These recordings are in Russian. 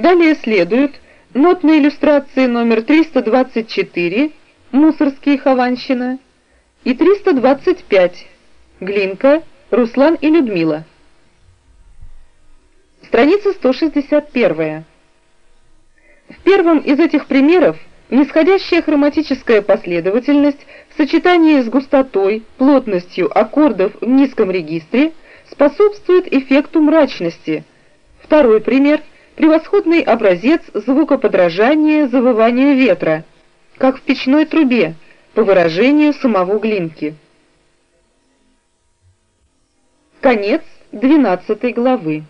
Далее следует нотные иллюстрации номер 324 «Мусорские Хованщина» и 325 «Глинка», «Руслан и Людмила». Страница 161. В первом из этих примеров нисходящая хроматическая последовательность в сочетании с густотой, плотностью аккордов в низком регистре способствует эффекту мрачности. Второй пример – превосходный образец звукоподражания завыванию ветра, как в печной трубе, по выражению самого Глинки. Конец 12 главы.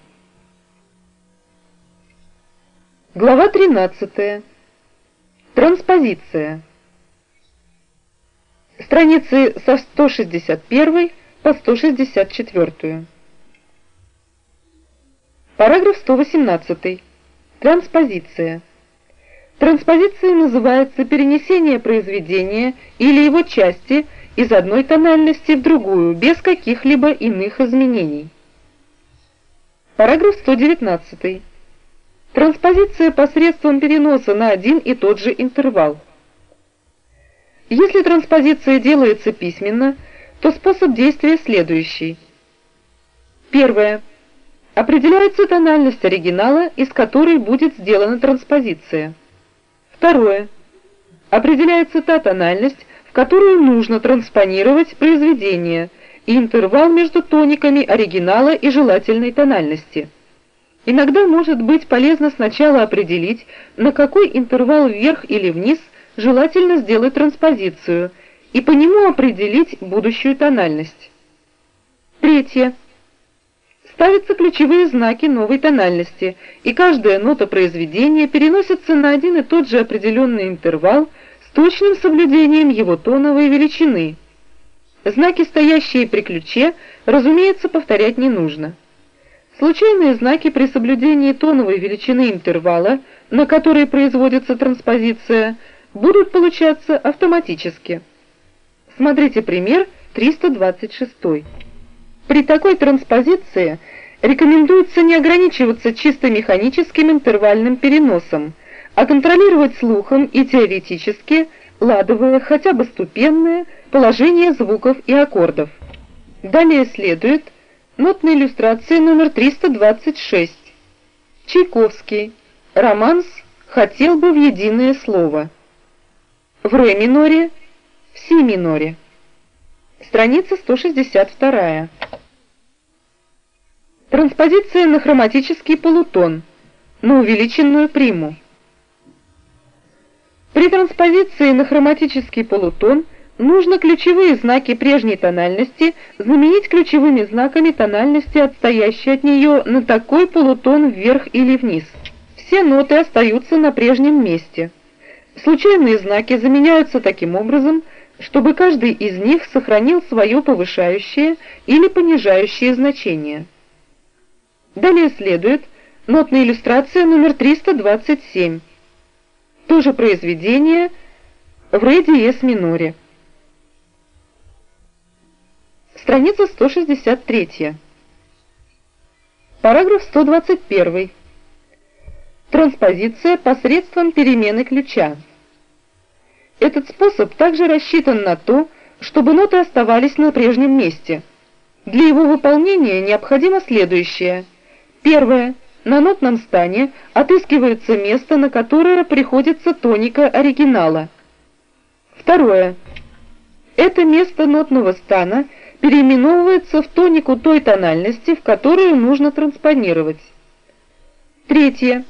Глава 13. Транспозиция. Страницы со 161 по 164. Параграф 118. Транспозиция. Транспозицией называется перенесение произведения или его части из одной тональности в другую, без каких-либо иных изменений. Параграф 119. Транспозиция посредством переноса на один и тот же интервал. Если транспозиция делается письменно, то способ действия следующий. Первое. Определяется тональность оригинала, из которой будет сделана транспозиция. Второе. Определяется та тональность, в которую нужно транспонировать произведение, и интервал между тониками оригинала и желательной тональности. Иногда может быть полезно сначала определить, на какой интервал вверх или вниз желательно сделать транспозицию, и по нему определить будущую тональность. Третье. Ставятся ключевые знаки новой тональности, и каждая нота произведения переносится на один и тот же определенный интервал с точным соблюдением его тоновой величины. Знаки, стоящие при ключе, разумеется, повторять не нужно. Случайные знаки при соблюдении тоновой величины интервала, на который производится транспозиция, будут получаться автоматически. Смотрите пример 326. При такой транспозиции рекомендуется не ограничиваться чисто механическим интервальным переносом, а контролировать слухом и теоретически ладовое, хотя бы ступенное, положение звуков и аккордов. Далее следует Нотная иллюстрация номер 326. Чайковский. Романс «Хотел бы в единое слово». В ре миноре, в си миноре. Страница 162. Транспозиция на хроматический полутон, на увеличенную приму. При транспозиции на хроматический полутон – Нужно ключевые знаки прежней тональности заменить ключевыми знаками тональности, отстоящей от нее на такой полутон вверх или вниз. Все ноты остаются на прежнем месте. Случайные знаки заменяются таким образом, чтобы каждый из них сохранил свое повышающее или понижающее значение. Далее следует нотная иллюстрация номер 327. То же произведение в ре диез миноре. Страница 163. Параграф 121. Транспозиция посредством перемены ключа. Этот способ также рассчитан на то, чтобы ноты оставались на прежнем месте. Для его выполнения необходимо следующее. Первое. На нотном стане отыскивается место, на которое приходится тоника оригинала. Второе. Это место нотного стана – переименовывается в тонику той тональности, в которую нужно транспонировать. Третье.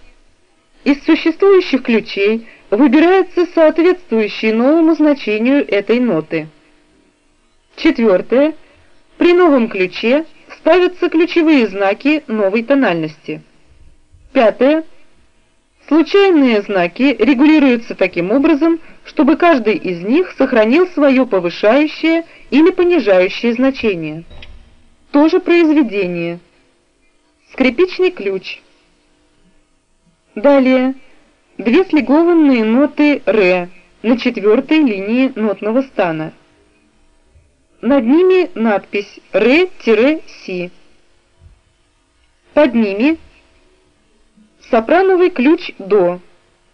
Из существующих ключей выбирается соответствующий новому значению этой ноты. Четвертое. При новом ключе ставятся ключевые знаки новой тональности. Пятое. Случайные знаки регулируются таким образом, чтобы каждый из них сохранил свое повышающее или понижающее значение. То же произведение. Скрипичный ключ. Далее. Две слегованные ноты ре на четвертой линии нотного стана. Над ними надпись ре-си. Под ними Сопрановый ключ до.